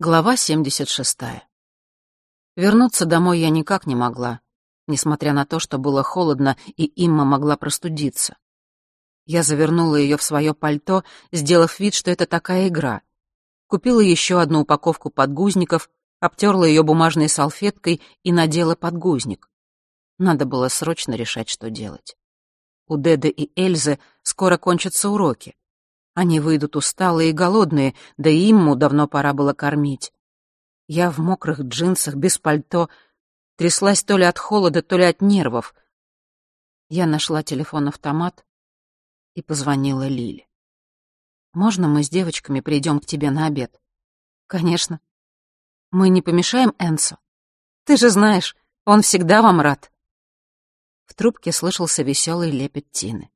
Глава 76. Вернуться домой я никак не могла, несмотря на то, что было холодно, и Имма могла простудиться. Я завернула ее в свое пальто, сделав вид, что это такая игра. Купила еще одну упаковку подгузников, обтерла ее бумажной салфеткой и надела подгузник. Надо было срочно решать, что делать. У Деды и Эльзы скоро кончатся уроки. Они выйдут усталые и голодные, да и ему давно пора было кормить. Я в мокрых джинсах, без пальто, тряслась то ли от холода, то ли от нервов. Я нашла телефон-автомат и позвонила Лиле. «Можно мы с девочками придем к тебе на обед?» «Конечно. Мы не помешаем Энсу? Ты же знаешь, он всегда вам рад». В трубке слышался веселый лепет Тины.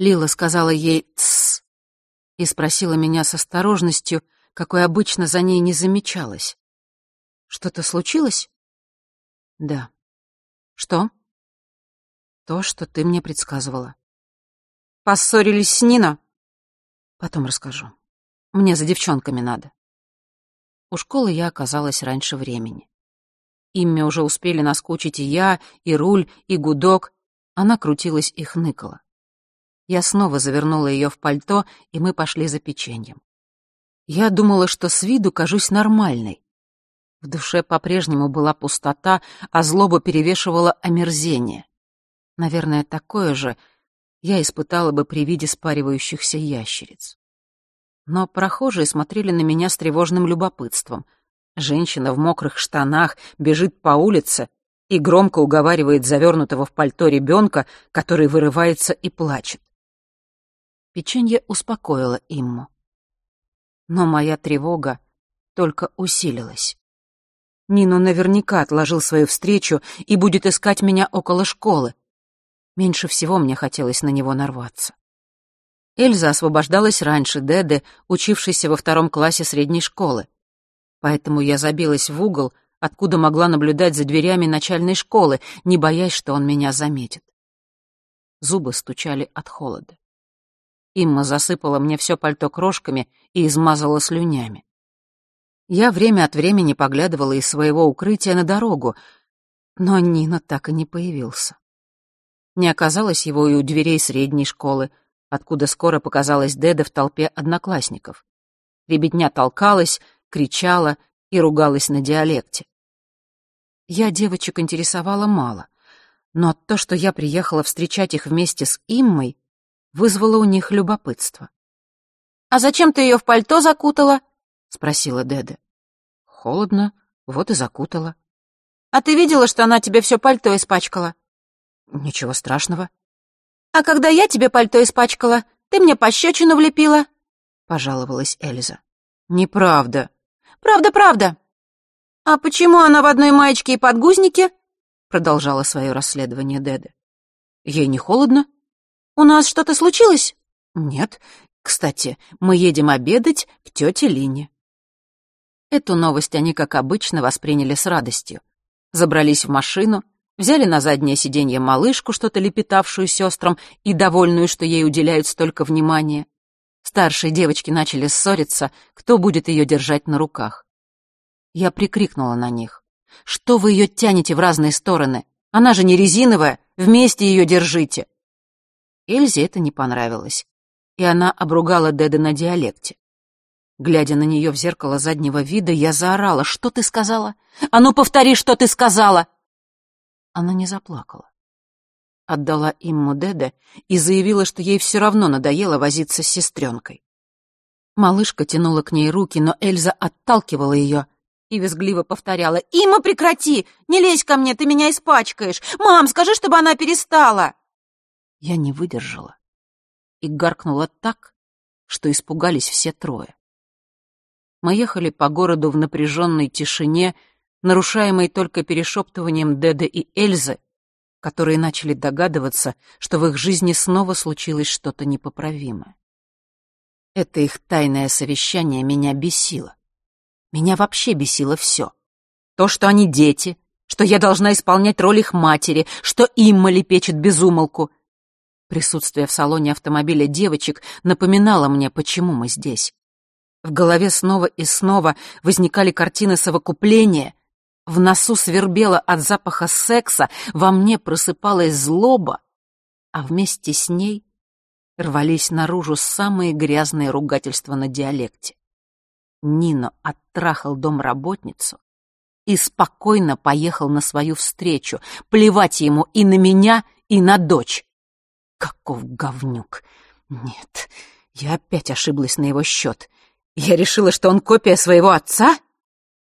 Лила сказала ей «тссс», и спросила меня с осторожностью, какой обычно за ней не замечалось. «Что-то случилось?» «Да». «Что?» «То, что ты мне предсказывала». «Поссорились с Нино?» «Потом расскажу. Мне за девчонками надо». У школы я оказалась раньше времени. Имя уже успели наскучить и я, и руль, и гудок. Она крутилась и хныкала. Я снова завернула ее в пальто, и мы пошли за печеньем. Я думала, что с виду кажусь нормальной. В душе по-прежнему была пустота, а злоба перевешивала омерзение. Наверное, такое же я испытала бы при виде спаривающихся ящериц. Но прохожие смотрели на меня с тревожным любопытством. Женщина в мокрых штанах бежит по улице и громко уговаривает завернутого в пальто ребенка, который вырывается и плачет. Печенье успокоило Имму. Но моя тревога только усилилась. Нино наверняка отложил свою встречу и будет искать меня около школы. Меньше всего мне хотелось на него нарваться. Эльза освобождалась раньше Деды, учившейся во втором классе средней школы. Поэтому я забилась в угол, откуда могла наблюдать за дверями начальной школы, не боясь, что он меня заметит. Зубы стучали от холода. Имма засыпала мне все пальто крошками и измазала слюнями. Я время от времени поглядывала из своего укрытия на дорогу, но Нина так и не появился. Не оказалось его и у дверей средней школы, откуда скоро показалась Деда в толпе одноклассников. Ребятня толкалась, кричала и ругалась на диалекте. Я девочек интересовала мало, но то, что я приехала встречать их вместе с Иммой, вызвало у них любопытство. «А зачем ты ее в пальто закутала?» — спросила Деда. «Холодно, вот и закутала». «А ты видела, что она тебе все пальто испачкала?» «Ничего страшного». «А когда я тебе пальто испачкала, ты мне пощечину влепила?» — пожаловалась Эльза. «Неправда». «Правда, правда». «А почему она в одной маечке и подгузнике?» — продолжала свое расследование Деда. «Ей не холодно?» «У нас что-то случилось?» «Нет. Кстати, мы едем обедать к тете Лине». Эту новость они, как обычно, восприняли с радостью. Забрались в машину, взяли на заднее сиденье малышку, что-то лепетавшую сестрам и довольную, что ей уделяют столько внимания. Старшие девочки начали ссориться, кто будет ее держать на руках. Я прикрикнула на них. «Что вы ее тянете в разные стороны? Она же не резиновая, вместе ее держите!» Эльзе это не понравилось, и она обругала Деда на диалекте. Глядя на нее в зеркало заднего вида, я заорала. «Что ты сказала? А ну, повтори, что ты сказала!» Она не заплакала. Отдала имму Деда и заявила, что ей все равно надоело возиться с сестренкой. Малышка тянула к ней руки, но Эльза отталкивала ее и визгливо повторяла. «Има, прекрати! Не лезь ко мне, ты меня испачкаешь! Мам, скажи, чтобы она перестала!» Я не выдержала и гаркнула так, что испугались все трое. Мы ехали по городу в напряженной тишине, нарушаемой только перешептыванием Деда и Эльзы, которые начали догадываться, что в их жизни снова случилось что-то непоправимое. Это их тайное совещание меня бесило. Меня вообще бесило все. То, что они дети, что я должна исполнять роль их матери, что Имма лепечет безумолку, Присутствие в салоне автомобиля девочек напоминало мне, почему мы здесь. В голове снова и снова возникали картины совокупления. В носу свербело от запаха секса, во мне просыпалась злоба, а вместе с ней рвались наружу самые грязные ругательства на диалекте. Нино оттрахал домработницу и спокойно поехал на свою встречу, плевать ему и на меня, и на дочь. Каков говнюк! Нет, я опять ошиблась на его счет. Я решила, что он копия своего отца?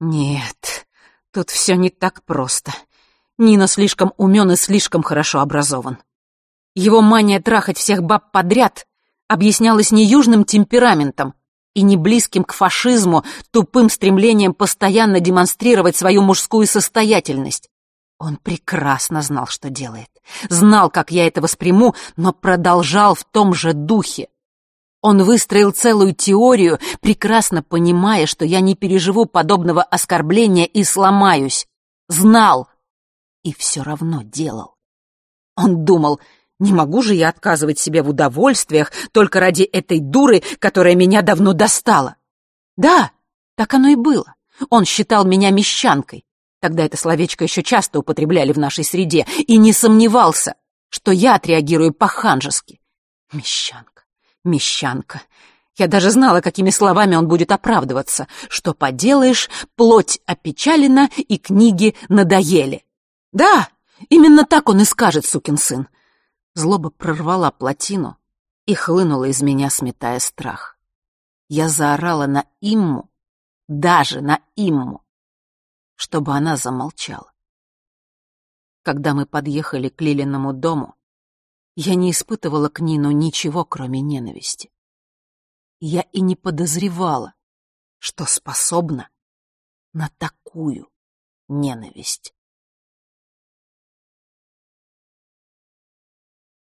Нет, тут все не так просто. Нина слишком умен и слишком хорошо образован. Его мания трахать всех баб подряд объяснялась не южным темпераментом и не близким к фашизму тупым стремлением постоянно демонстрировать свою мужскую состоятельность. Он прекрасно знал, что делает, знал, как я это восприму, но продолжал в том же духе. Он выстроил целую теорию, прекрасно понимая, что я не переживу подобного оскорбления и сломаюсь. Знал и все равно делал. Он думал, не могу же я отказывать себе в удовольствиях только ради этой дуры, которая меня давно достала. Да, так оно и было. Он считал меня мещанкой. Тогда это словечко еще часто употребляли в нашей среде, и не сомневался, что я отреагирую по-ханжески. Мещанка, мещанка. Я даже знала, какими словами он будет оправдываться. Что поделаешь, плоть опечалена и книги надоели. Да, именно так он и скажет, сукин сын. Злоба прорвала плотину и хлынула из меня, сметая страх. Я заорала на Имму, даже на Имму, чтобы она замолчала. Когда мы подъехали к Лилиному дому, я не испытывала к Нину ничего, кроме ненависти. Я и не подозревала, что способна на такую ненависть.